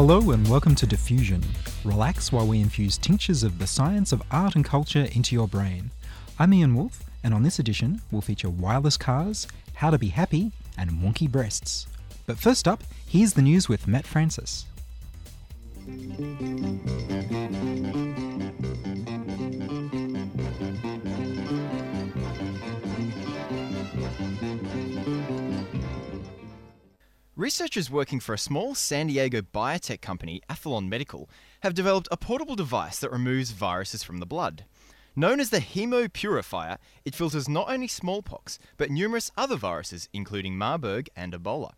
Hello and welcome to Diffusion. Relax while we infuse tinctures of the science of art and culture into your brain. I'm Ian Wolfe, and on this edition, we'll feature wireless cars, how to be happy, and wonky breasts. But first up, here's the news with Matt Francis. Researchers working for a small San Diego biotech company, Aethlon Medical, have developed a portable device that removes viruses from the blood. Known as the Hemopurifier, it filters not only smallpox, but numerous other viruses, including Marburg and Ebola.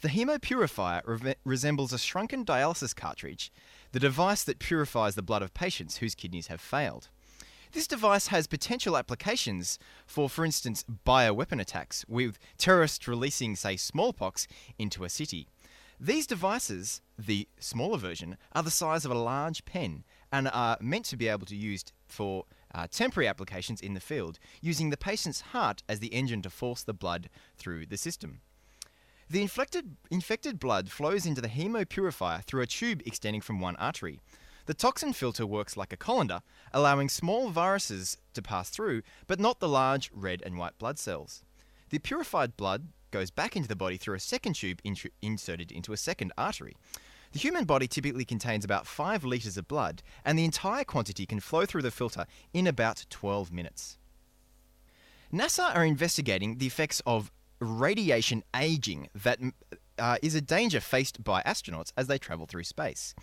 The Hemopurifier re- resembles a shrunken dialysis cartridge, the device that purifies the blood of patients whose kidneys have failed. This device has potential applications for, for instance, bioweapon attacks, with terrorists releasing, say, smallpox into a city. These devices, the smaller version, are the size of a large pen and are meant to be able to be used for uh, temporary applications in the field, using the patient's heart as the engine to force the blood through the system. The infected, infected blood flows into the hemopurifier through a tube extending from one artery. The toxin filter works like a colander, allowing small viruses to pass through, but not the large red and white blood cells. The purified blood goes back into the body through a second tube inserted into a second artery. The human body typically contains about 5 litres of blood, and the entire quantity can flow through the filter in about 12 minutes. NASA are investigating the effects of radiation aging that uh, is a danger faced by astronauts as they travel through space.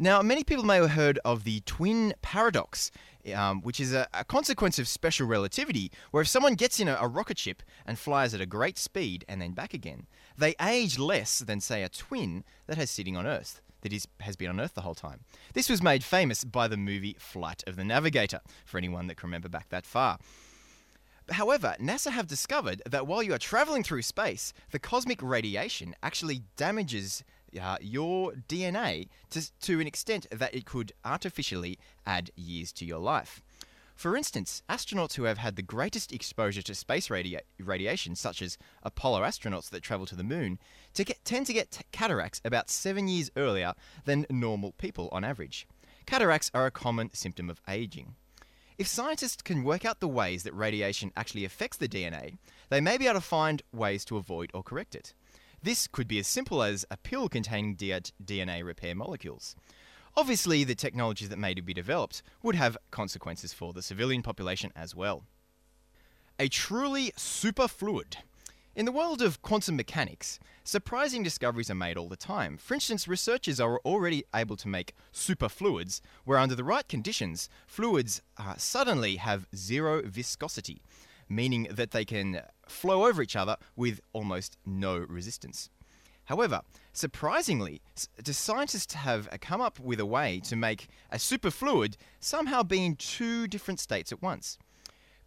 Now, many people may have heard of the twin paradox, um, which is a, a, consequence of special relativity, where if someone gets in a, a, rocket ship and flies at a great speed and then back again, they age less than, say, a twin that has sitting on Earth. That is, has been on Earth the whole time. This was made famous by the movie Flight of the Navigator, for anyone that can remember back that far. However, NASA have discovered that while you are traveling through space, the cosmic radiation actually damages uh, your DNA to, to an extent that it could artificially add years to your life. For instance, astronauts who have had the greatest exposure to space radia- radiation, such as Apollo astronauts that travel to the moon, to get, tend to get t- cataracts about seven years earlier than normal people on average. Cataracts are a common symptom of aging. If scientists can work out the ways that radiation actually affects the DNA, they may be able to find ways to avoid or correct it. This could be as simple as a pill containing DNA repair molecules. Obviously, the technologies that may be developed would have consequences for the civilian population as well. A truly superfluid. In the world of quantum mechanics, surprising discoveries are made all the time. For instance, researchers are already able to make superfluids, where under the right conditions, fluids uh, suddenly have zero viscosity, meaning that they can flow over each other with almost no resistance. However, surprisingly, scientists have come up with a way to make a superfluid somehow be in two different states at once.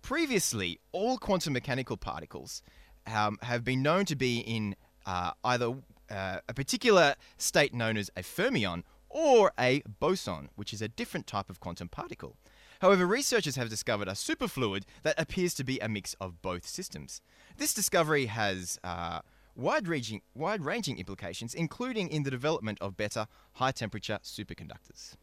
Previously, all quantum mechanical particles um, have been known to be in uh, either uh, a particular state known as a fermion or a boson, which is a different type of quantum particle. However, researchers have discovered a superfluid that appears to be a mix of both systems. This discovery has uh, wide-ranging, wide-ranging implications, including in the development of better high-temperature superconductors.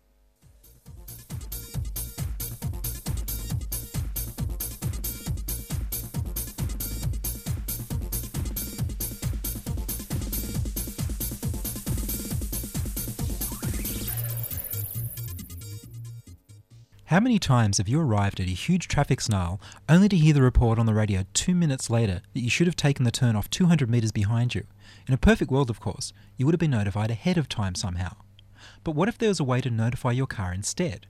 How many times have you arrived at a huge traffic snarl only to hear the report on the radio two minutes later that you should have taken the turn off 200 metres behind you? In a perfect world, of course, you would have been notified ahead of time somehow. But what if there was a way to notify your car instead?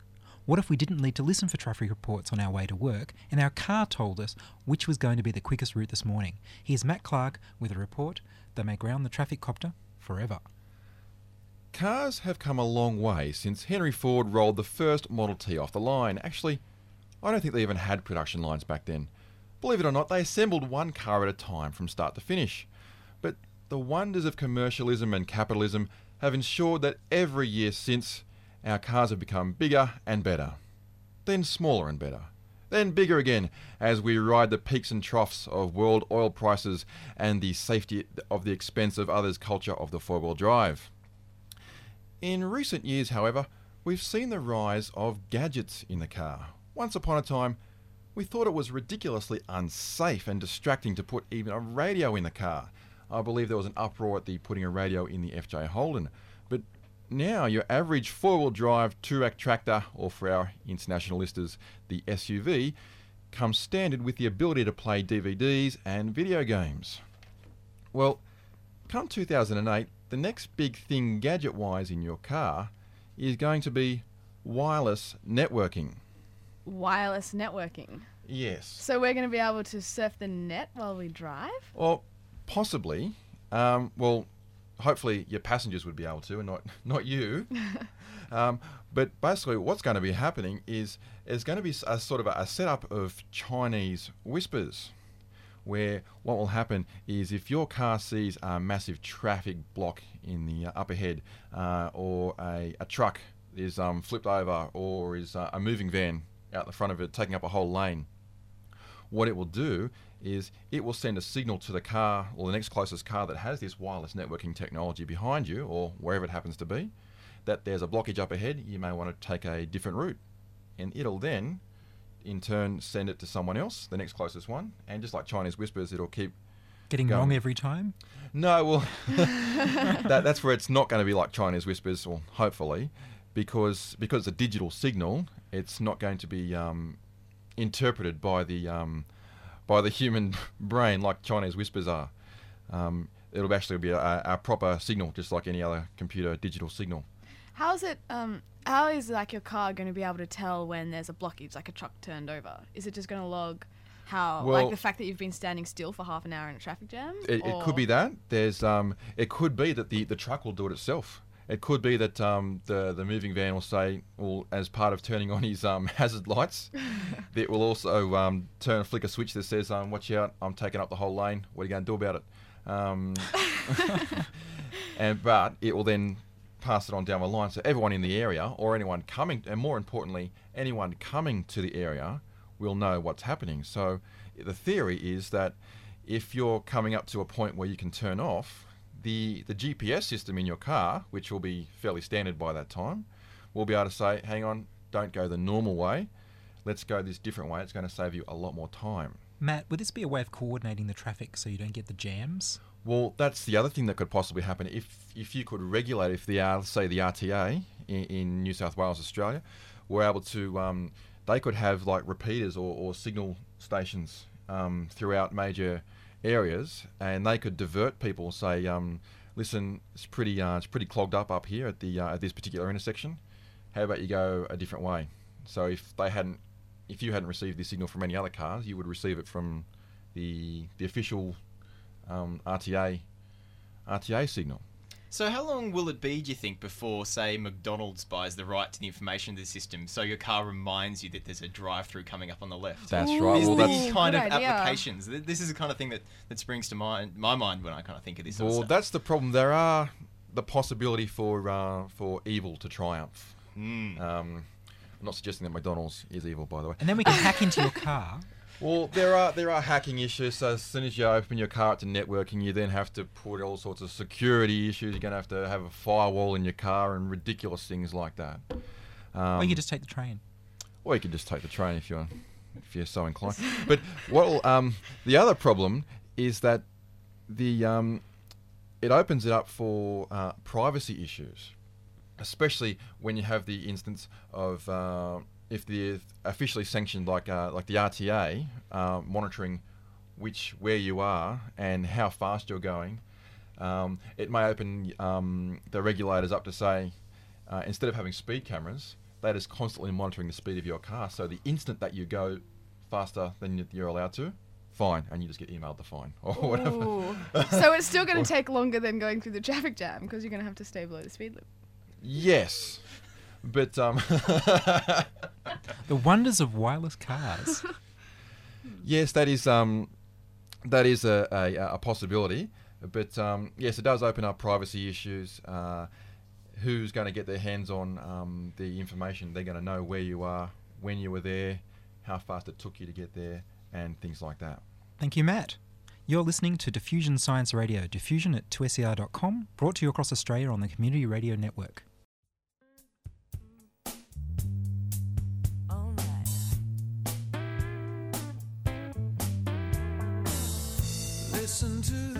What if we didn't need to listen for traffic reports on our way to work and our car told us which was going to be the quickest route this morning? Here's Matt Clark with a report that may ground the traffic copter forever. Cars have come a long way since Henry Ford rolled the first Model T off the line. Actually, I don't think they even had production lines back then. Believe it or not, they assembled one car at a time from start to finish. But the wonders of commercialism and capitalism have ensured that every year since, our cars have become bigger and better. Then smaller and better. Then bigger again as we ride the peaks and troughs of world oil prices and the safety of the expense of others' culture of the four wheel drive. In recent years, however, we've seen the rise of gadgets in the car. Once upon a time, we thought it was ridiculously unsafe and distracting to put even a radio in the car. I believe there was an uproar at the putting a radio in the FJ Holden. But now your average four-wheel drive Toorak tractor, or for our international listers, the SUV, comes standard with the ability to play DVDs and video games. Well, come 2008, the next big thing gadget-wise in your car is going to be wireless networking. Wireless networking. Yes. So we're going to be able to surf the net while we drive? Well, possibly. Um, well, hopefully your passengers would be able to, and not not you. um, but basically, what's going to be happening is there's going to be a sort of a, a setup of Chinese whispers, where what will happen is if your car sees a massive traffic block in the uh, up ahead, uh, or a, a truck is um, flipped over, or is uh, a moving van out the front of it taking up a whole lane, what it will do is it will send a signal to the car or the next closest car that has this wireless networking technology behind you or wherever it happens to be that there's a blockage up ahead, you may want to take a different route. And it'll then, in turn, send it to someone else, the next closest one. And just like Chinese whispers, it'll keep. Getting Go wrong every time? No, well, that, that's where it's not going to be like Chinese whispers, or hopefully, because because it's a digital signal, it's not going to be um, interpreted by the um, by the human brain like Chinese whispers are. Um, it'll actually be a, a proper signal, just like any other computer digital signal. How is it, um, how is like your car going to be able to tell when there's a blockage, like a truck turned over? Is it just going to log how, Well- like the fact that you've been standing still for half an hour in a traffic jam? It, it could be that. There's um, it could be that the, the truck will do it itself. It could be that um, the the moving van will say, well, as part of turning on his um, hazard lights, it will also um, turn flick a switch that says, um, "Watch out! I'm taking up the whole lane. What are you going to do about it?" Um, and but it will then pass it on down the line, so everyone in the area or anyone coming, and more importantly, anyone coming to the area will know what's happening. So the theory is that if you're coming up to a point where you can turn off, the the GPS system in your car, which will be fairly standard by that time, will be able to say, "Hang on, don't go the normal way. Let's go this different way. It's going to save you a lot more time." Matt, would this be a way of coordinating the traffic so you don't get the jams? Well, that's the other thing that could possibly happen. If if you could regulate, if the say the RTA in, in New South Wales, Australia, were able to, um, they could have like repeaters or, or signal stations um, throughout major areas, and they could divert people. Say, um, listen, it's pretty uh, it's pretty clogged up up here at the uh, at this particular intersection. How about you go a different way? So if they hadn't, if you hadn't received this signal from any other cars, you would receive it from the the official um, RTA RTA signal. So how long will it be, do you think, before, say, McDonald's buys the right to the information of the system, so your car reminds you that there's a drive-through coming up on the left? That's Ooh. right. Is Well, the that's kind of idea. applications. This is the kind of thing that, that springs to mind, my mind when I kind of think of this. Sort well, of stuff. that's the problem. There are the possibility for uh, for evil to triumph. Mm. Um, I'm not suggesting that McDonald's is evil, by the way. And then we can hack into your car. Well, there are there are hacking issues. So as soon as you open your car up to networking, you then have to put all sorts of security issues. You're going to have to have a firewall in your car and ridiculous things like that. Um, or you could just take the train. or you can just take the train if you're if you're so inclined. but what um, the other problem is that the um, it opens it up for uh, privacy issues, especially when you have the instance of uh, if the officially sanctioned like uh, like the RTA uh, monitoring which where you are and how fast you're going. Um, it may open um, the regulators up to say, uh, instead of having speed cameras, that is constantly monitoring the speed of your car. So the instant that you go faster than you're allowed to, fine, and you just get emailed the fine or whatever. So it's still going to take longer than going through the traffic jam because you're going to have to stay below the speed limit. Yes, but um, The wonders of wireless cars. yes, that is um, that is a, a, a possibility. But um, yes, it does open up privacy issues. Uh, who's going to get their hands on um, the information? They're going to know where you are, when you were there, how fast it took you to get there, and things like that. Thank you, Matt. You're listening to Diffusion Science Radio, diffusion at 2SER.com, brought to you across Australia on the Community Radio Network. listen to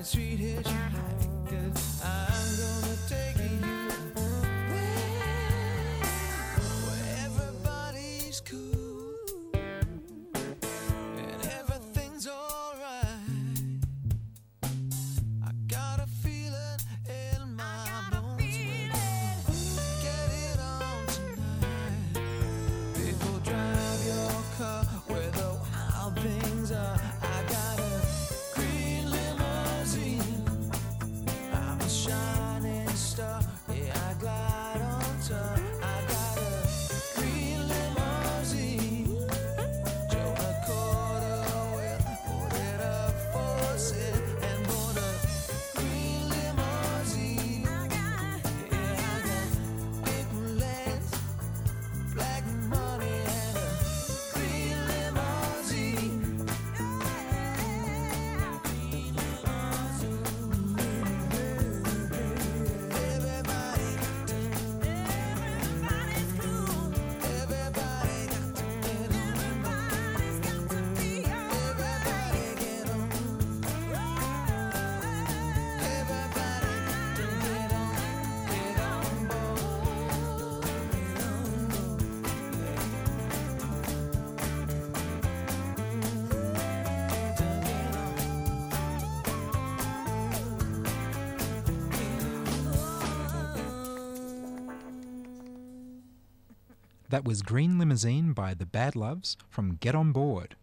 and street hitchhikers. I'm gonna That was Green Limousine by The Badloves from Get On Board.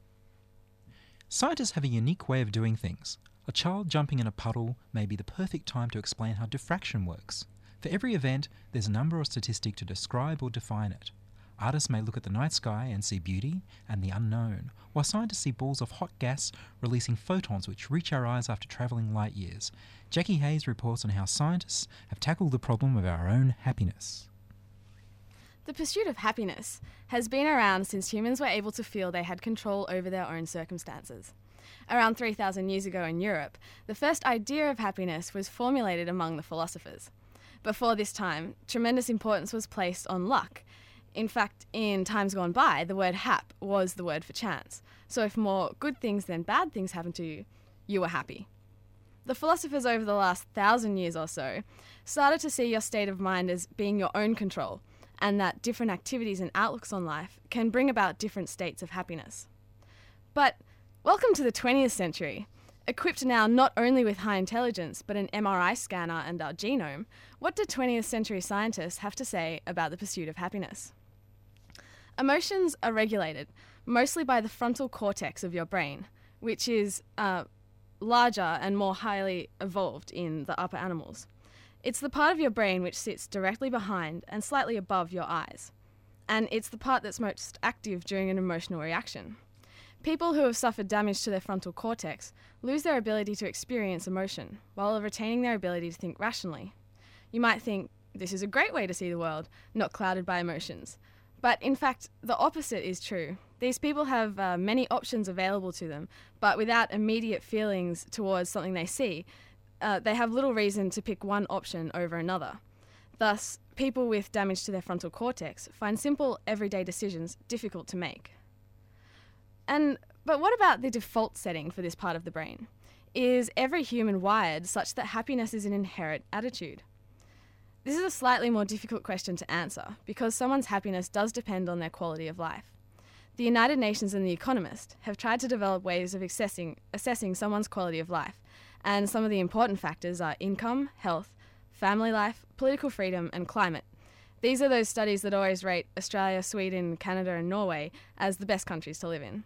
Scientists have a unique way of doing things. A child jumping in a puddle may be the perfect time to explain how diffraction works. For every event, there's a number or statistic to describe or define it. Artists may look at the night sky and see beauty and the unknown, while scientists see balls of hot gas releasing photons which reach our eyes after travelling light years. Jackie Hayes reports on how scientists have tackled the problem of our own happiness. The pursuit of happiness has been around since humans were able to feel they had control over their own circumstances. Around 3,000 years ago in Europe, the first idea of happiness was formulated among the philosophers. Before this time, tremendous importance was placed on luck. In fact, in times gone by, the word hap was the word for chance. So if more good things than bad things happened to you, you were happy. The philosophers over the last thousand years or so started to see your state of mind as being your own control, and that different activities and outlooks on life can bring about different states of happiness. But welcome to the 20th century. Equipped now not only with high intelligence, but an MRI scanner and our genome, what do 20th century scientists have to say about the pursuit of happiness? Emotions are regulated mostly by the frontal cortex of your brain, which is uh, larger and more highly evolved in the upper animals. It's the part of your brain which sits directly behind and slightly above your eyes. and it's the part that's most active during an emotional reaction. People who have suffered damage to their frontal cortex lose their ability to experience emotion while retaining their ability to think rationally. You might think, this is a great way to see the world, not clouded by emotions. But in fact, the opposite is true. These people have uh, many options available to them, but without immediate feelings towards something they see, uh, they have little reason to pick one option over another. Thus, people with damage to their frontal cortex find simple everyday decisions difficult to make. And but what about the default setting for this part of the brain? Is every human wired such that happiness is an inherent attitude? This is a slightly more difficult question to answer because someone's happiness does depend on their quality of life. The United Nations and The Economist have tried to develop ways of assessing, assessing someone's quality of life, and some of the important factors are income, health, family life, political freedom, and climate. These are those studies that always rate Australia, Sweden, Canada, and Norway as the best countries to live in.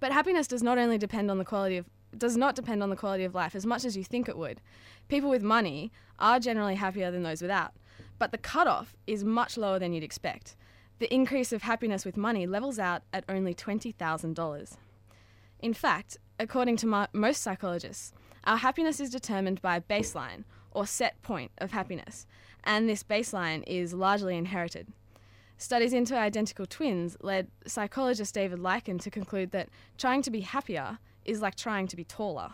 But happiness does not only depend on the quality of does not depend on the quality of life as much as you think it would. People with money are generally happier than those without, but the cutoff is much lower than you'd expect. The increase of happiness with money levels out at only $20,000. In fact, according to mo- most psychologists, our happiness is determined by a baseline or set point of happiness, and this baseline is largely inherited. Studies into identical twins led psychologist David Lykken to conclude that trying to be happier is like trying to be taller.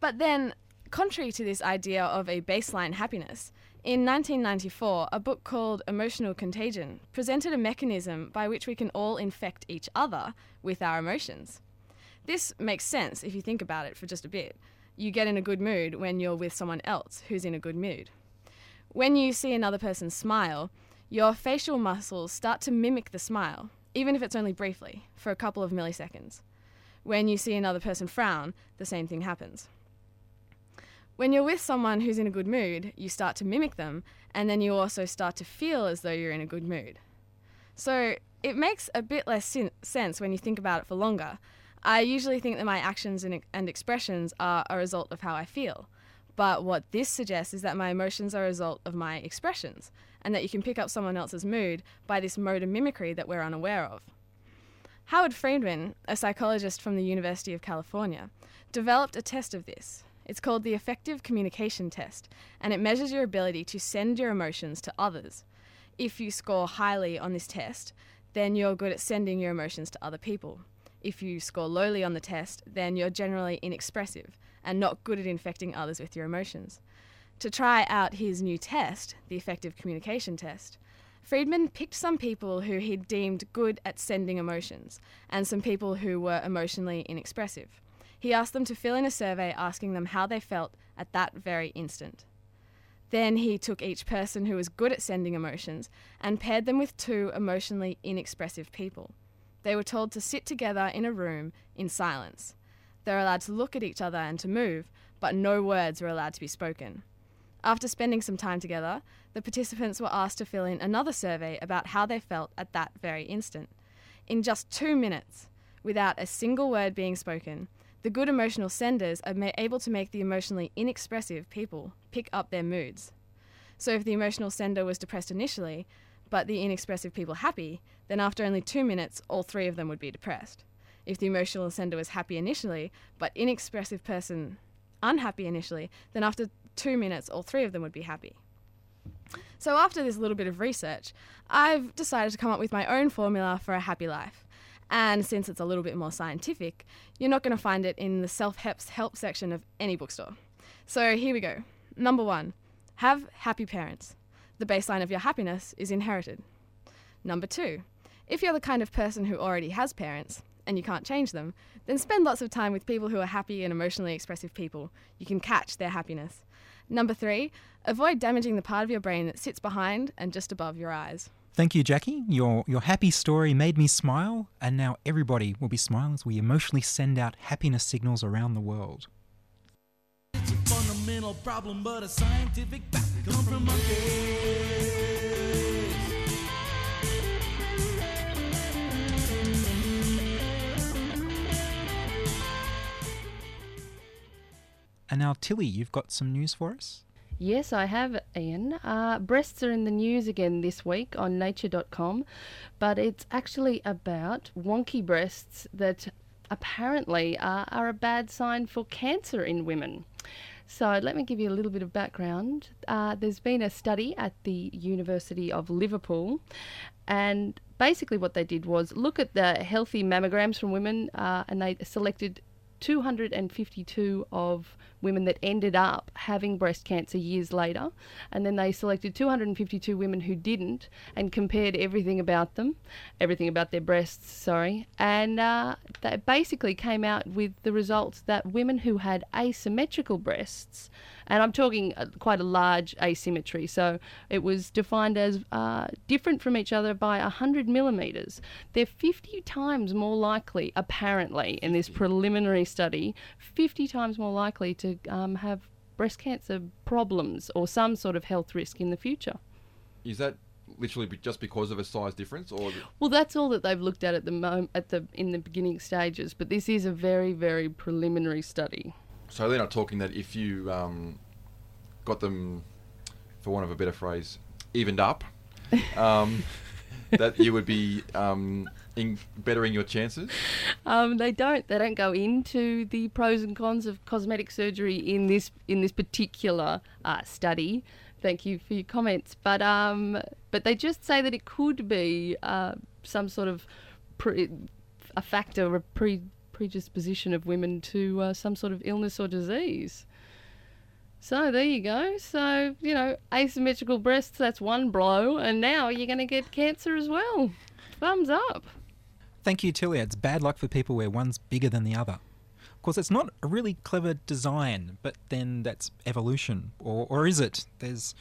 But then, contrary to this idea of a baseline happiness, in 1994, a book called Emotional Contagion presented a mechanism by which we can all infect each other with our emotions. This makes sense if you think about it for just a bit. You get in a good mood when you're with someone else who's in a good mood. When you see another person smile, your facial muscles start to mimic the smile, even if it's only briefly, for a couple of milliseconds. When you see another person frown, the same thing happens. When you're with someone who's in a good mood, you start to mimic them, and then you also start to feel as though you're in a good mood. So it makes a bit less sense when you think about it for longer. I usually think that my actions and, and expressions are a result of how I feel. But what this suggests is that my emotions are a result of my expressions, and that you can pick up someone else's mood by this mode of mimicry that we're unaware of. Howard Friedman, a psychologist from the University of California, developed a test of this. It's called the Affective Communication Test, and it measures your ability to send your emotions to others. If you score highly on this test, then you're good at sending your emotions to other people. If you score lowly on the test, then you're generally inexpressive and not good at infecting others with your emotions. To try out his new test, the Affective Communication Test, Friedman picked some people who he deemed good at sending emotions and some people who were emotionally inexpressive. He asked them to fill in a survey asking them how they felt at that very instant. Then he took each person who was good at sending emotions and paired them with two emotionally inexpressive people. They were told to sit together in a room in silence. They were allowed to look at each other and to move, but no words were allowed to be spoken. After spending some time together, the participants were asked to fill in another survey about how they felt at that very instant. In just two minutes, without a single word being spoken, the good emotional senders are able to make the emotionally inexpressive people pick up their moods. So if the emotional sender was depressed initially, but the inexpressive people happy, then after only two minutes, all three of them would be depressed. If the emotional sender was happy initially, but inexpressive person unhappy initially, then after two minutes, all three of them would be happy. So, after this little bit of research, I've decided to come up with my own formula for a happy life. And since it's a little bit more scientific, you're not going to find it in the self help section of any bookstore. So, here we go. Number one, have happy parents. The baseline of your happiness is inherited. Number two, if you're the kind of person who already has parents and you can't change them, then spend lots of time with people who are happy and emotionally expressive people. You can catch their happiness. Number three, avoid damaging the part of your brain that sits behind and just above your eyes. Thank you, Jackie. Your your happy story made me smile, and now everybody will be smiling as we emotionally send out happiness signals around the world. It's problem, but a scientific fact. Come from monkeys. And now, Tilly, you've got some news for us? Yes, I have, Ian. Uh, breasts are in the news again this week on nature.com, but it's actually about wonky breasts that apparently uh, are a bad sign for cancer in women. So, let me give you a little bit of background. Uh, there's been a study at the University of Liverpool, and basically, what they did was look at the healthy mammograms from women, uh, and they selected 252 of women that ended up having breast cancer years later. And then they selected 252 women who didn't and compared everything about them, everything about their breasts, sorry. And uh, they basically came out with the results that women who had asymmetrical breasts, and I'm talking uh, quite a large asymmetry, so it was defined as uh, different from each other by 100 millimetres. They're 50 times more likely, apparently, in this preliminary study, 50 times more likely to um, have breast cancer problems or some sort of health risk in the future. Is that literally just because of a size difference, or Well, that's all that they've looked at at the moment, at the in the beginning stages. But this is a very, very preliminary study. so they're not talking that if you um, got them, for want of a better phrase, evened up, um, that you would be um, in bettering your chances. Um, they don't. They don't go into the pros and cons of cosmetic surgery in this in this particular uh, study. Thank you for your comments, but um, but they just say that it could be uh, some sort of pre- a factor, a pre- predisposition of women to uh, some sort of illness or disease. So there you go. So you know, asymmetrical breasts. That's one blow, and now you're going to get cancer as well. Thumbs up. Thank you, Tilia. It's bad luck for people where one's bigger than the other. Of course, it's not a really clever design, but then that's evolution. Or, or is it? There's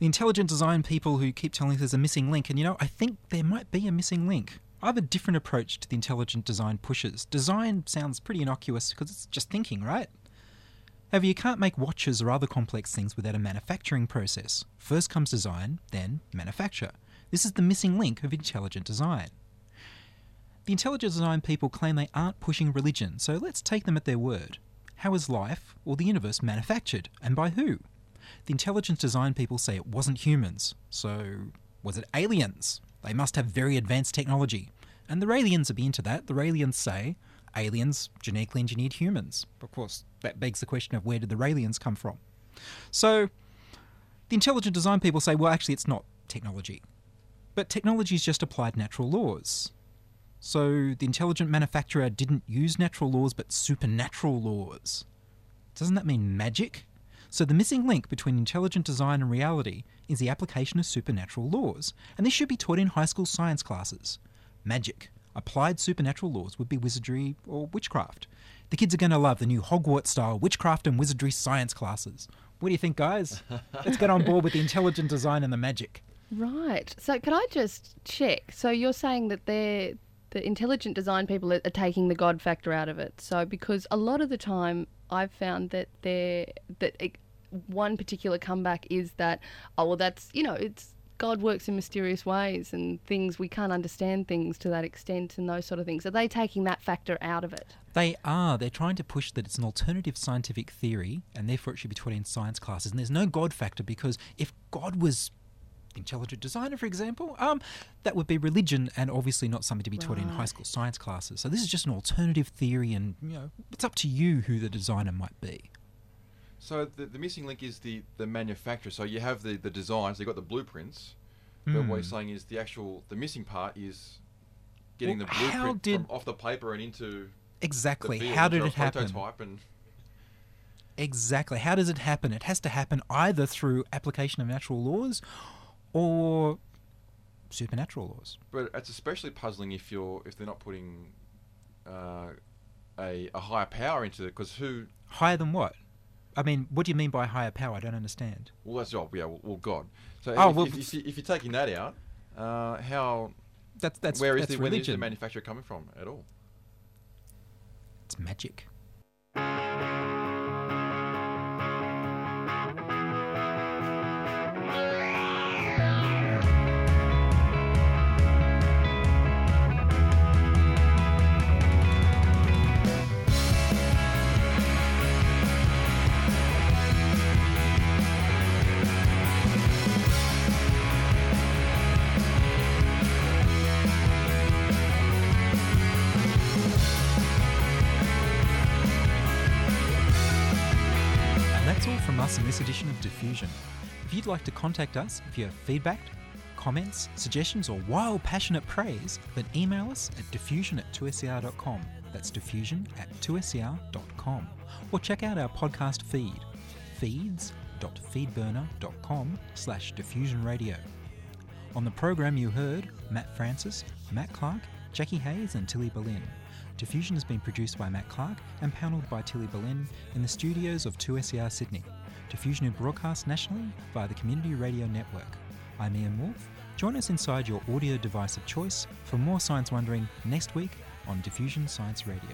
the intelligent design people who keep telling us there's a missing link, and you know, I think there might be a missing link. I have a different approach to the intelligent design pushes. Design sounds pretty innocuous because it's just thinking, right? However, you can't make watches or other complex things without a manufacturing process. First comes design, then manufacture. This is the missing link of intelligent design. The intelligent design people claim they aren't pushing religion, so let's take them at their word. How is life or the universe manufactured, and by who? The intelligent design people say it wasn't humans, so was it aliens? They must have very advanced technology. And the Raelians be into that. The Raelians say aliens genetically engineered humans. Of course, that begs the question of where did the Raelians come from? So, the intelligent design people say, well, actually, it's not technology. But technology is just applied natural laws. So the intelligent manufacturer didn't use natural laws but supernatural laws. Doesn't that mean magic? So the missing link between intelligent design and reality is the application of supernatural laws, and this should be taught in high school science classes. Magic. Applied supernatural laws would be wizardry or witchcraft. The kids are going to love the new Hogwarts style witchcraft and wizardry science classes. What do you think, guys? Let's get on board with the intelligent design and the magic. Right. So can I just check? So you're saying that they're the intelligent design people are, taking the God factor out of it. So because a lot of the time I've found that they're that it, one particular comeback is that oh well that's you know it's God works in mysterious ways and things we can't understand things to that extent and those sort of things. Are they taking that factor out of it? They are. They're trying to push that it's an alternative scientific theory, and therefore it should be taught in science classes. And there's no God factor because if God was intelligent designer, for example, um, that would be religion, and obviously not something to be taught in high school science classes. So this is just an alternative theory, and you know, it's up to you who the designer might be. So the, the missing link is the, the manufacturer. So you have the, the designs, they've got the blueprints, but what you're Hmm. saying is the actual the missing part is getting Well, the how blueprint did- from off the paper and into Exactly. field, How into did it happen? prototype and Exactly. How does it happen? It has to happen either through application of natural laws or supernatural laws. But it's especially puzzling if you're if they're not putting uh, a a higher power into it because who Higher than what? I mean, what do you mean by higher power? I don't understand. well that's oh yeah well, well God so Oh, if, well, if, if, if you're taking that out uh, how That's that's where is that's the where is the manufacturer coming from at all it's magic. From us in this edition of Diffusion. If you'd like to contact us, have feedback, comments, suggestions, or wild passionate praise, then email us at diffusion at 2ser.com. That's diffusion at 2ser.com. Or check out our podcast feed, feeds.feedburner.com slash diffusion radio. On the program you heard Matt Francis, Matt Clark, Jackie Hayes and Tilly Berlin. Diffusion has been produced by Matt Clark and panelled by Tilly Berlin in the studios of 2SER Sydney. Diffusion is broadcast nationally via the Community Radio Network. I'm Ian Wolfe. Join us inside your audio device of choice for more science wondering next week on Diffusion Science Radio.